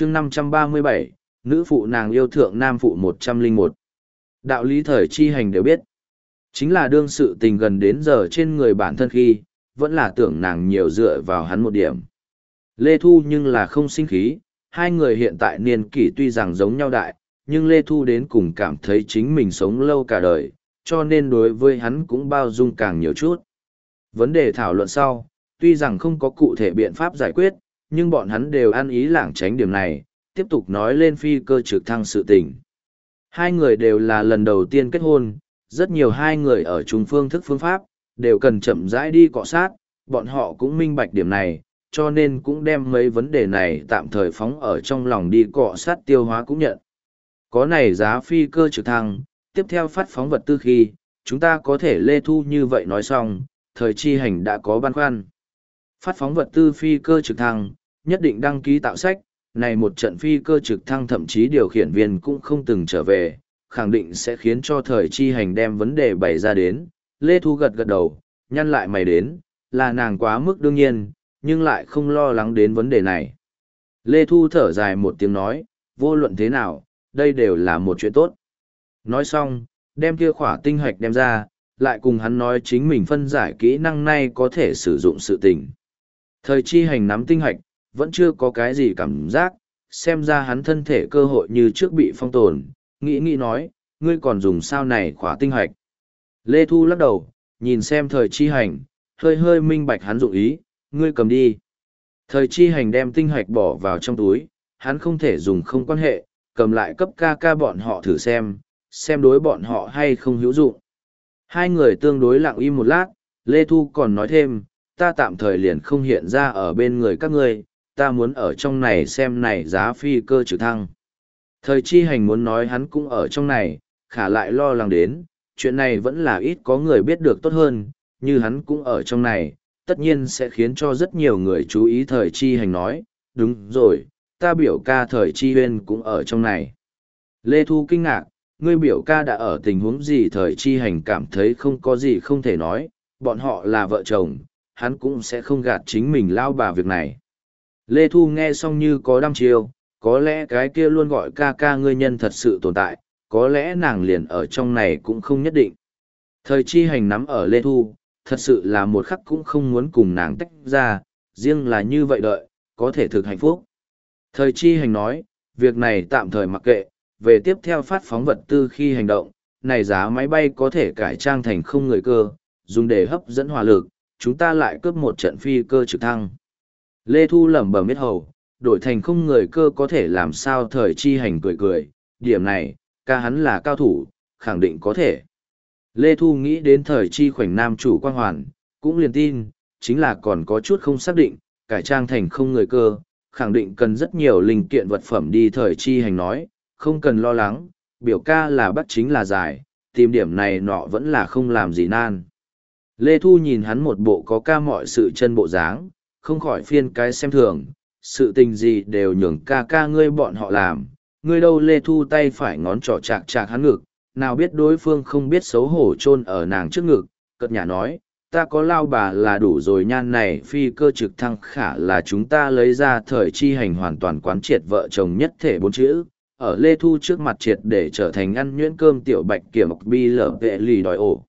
chương năm trăm ba mươi bảy, nữ phụ nàng yêu thượng nam phụ một trăm linh một. Đạo lý thời chi hành đều biết. Chính là đương sự tình gần đến giờ trên người bản thân khi, vẫn là tưởng nàng nhiều dựa vào hắn một điểm. Lê thu nhưng là không sinh khí, hai người hiện tại niên kỷ tuy rằng giống nhau đại, nhưng lê thu đến cùng cảm thấy chính mình sống lâu cả đời, cho nên đối với hắn cũng bao dung càng nhiều chút. Vấn đề thảo luận sau, tuy rằng không có cụ thể biện pháp giải quyết nhưng bọn hắn đều ăn ý lảng tránh điểm này tiếp tục nói lên phi cơ trực thăng sự tình. Hai người đều là lần đầu tiên kết hôn, rất nhiều hai người ở chung phương thức phương pháp, đều cần chậm rãi đi cọ sát, bọn họ cũng minh bạch điểm này, cho nên cũng đem mấy vấn đề này tạm thời phóng ở trong lòng đi cọ sát tiêu hóa cũng nhận. Có này giá phi cơ trực thăng, tiếp theo phát phóng vật tư khi, chúng ta có thể lê thu như vậy nói xong, thời chi hành đã có băn khoăn. Phát phóng vật tư phi cơ trực thăng, nhất định đăng ký tạo sách, này một trận phi cơ trực thăng thậm chí điều khiển viên cũng không từng trở về, khẳng định sẽ khiến cho thời chi hành đem vấn đề bày ra đến. Lê Thu gật gật đầu, nhăn lại mày đến, là nàng quá mức đương nhiên, nhưng lại không lo lắng đến vấn đề này. Lê Thu thở dài một tiếng nói, vô luận thế nào, đây đều là một chuyện tốt. Nói xong, đem kia khỏa tinh hạch đem ra, lại cùng hắn nói chính mình phân giải kỹ năng này có thể sử dụng sự tình. Thời chi hành nắm tinh hạch, vẫn chưa có cái gì cảm giác, xem ra hắn thân thể cơ hội như trước bị phong tồn, nghĩ nghĩ nói, ngươi còn dùng sao này khóa tinh hoạch. Lê Thu lắc đầu, nhìn xem thời chi hành, hơi hơi minh bạch hắn dụng ý, ngươi cầm đi. Thời chi hành đem tinh hoạch bỏ vào trong túi, hắn không thể dùng không quan hệ, cầm lại cấp ca ca bọn họ thử xem, xem đối bọn họ hay không hữu dụng. Hai người tương đối lặng im một lát, Lê Thu còn nói thêm, ta tạm thời liền không hiện ra ở bên người các ngươi, ta muốn ở trong này xem này giá phi cơ trực thăng. Thời chi hành muốn nói hắn cũng ở trong này, khả lại lo lắng đến, chuyện này vẫn là ít có người biết được tốt hơn, như hắn cũng ở trong này, tất nhiên sẽ khiến cho rất nhiều người chú ý thời chi hành nói, đúng rồi, ta biểu ca thời chi huyên cũng ở trong này. Lê Thu kinh ngạc, ngươi biểu ca đã ở tình huống gì thời chi hành cảm thấy không có gì không thể nói, bọn họ là vợ chồng, hắn cũng sẽ không gạt chính mình lao bà việc này. Lê Thu nghe xong như có đăm chiêu, có lẽ cái kia luôn gọi ca ca ngươi nhân thật sự tồn tại, có lẽ nàng liền ở trong này cũng không nhất định. Thời chi hành nắm ở Lê Thu, thật sự là một khắc cũng không muốn cùng nàng tách ra, riêng là như vậy đợi, có thể thực hạnh phúc. Thời chi hành nói, việc này tạm thời mặc kệ, về tiếp theo phát phóng vật tư khi hành động, này giá máy bay có thể cải trang thành không người cơ, dùng để hấp dẫn hỏa lực, chúng ta lại cướp một trận phi cơ trực thăng. Lê Thu lẩm bẩm biết hầu, đổi thành không người cơ có thể làm sao thời chi hành cười cười, điểm này, ca hắn là cao thủ, khẳng định có thể. Lê Thu nghĩ đến thời chi khoảnh nam chủ quan hoàn, cũng liền tin, chính là còn có chút không xác định, cải trang thành không người cơ, khẳng định cần rất nhiều linh kiện vật phẩm đi thời chi hành nói, không cần lo lắng, biểu ca là bắt chính là giải, tìm điểm này nọ vẫn là không làm gì nan. Lê Thu nhìn hắn một bộ có ca mọi sự chân bộ dáng, không khỏi phiên cái xem thường, sự tình gì đều nhường ca ca ngươi bọn họ làm, ngươi đâu lê thu tay phải ngón trỏ chạc chạc hắn ngực, nào biết đối phương không biết xấu hổ chôn ở nàng trước ngực, cất nhà nói, ta có lao bà là đủ rồi nhan này phi cơ trực thăng khả là chúng ta lấy ra thời chi hành hoàn toàn quán triệt vợ chồng nhất thể bốn chữ, ở lê thu trước mặt triệt để trở thành ăn nhuyễn cơm tiểu bạch kiểm bi lở vệ lì đòi ổ.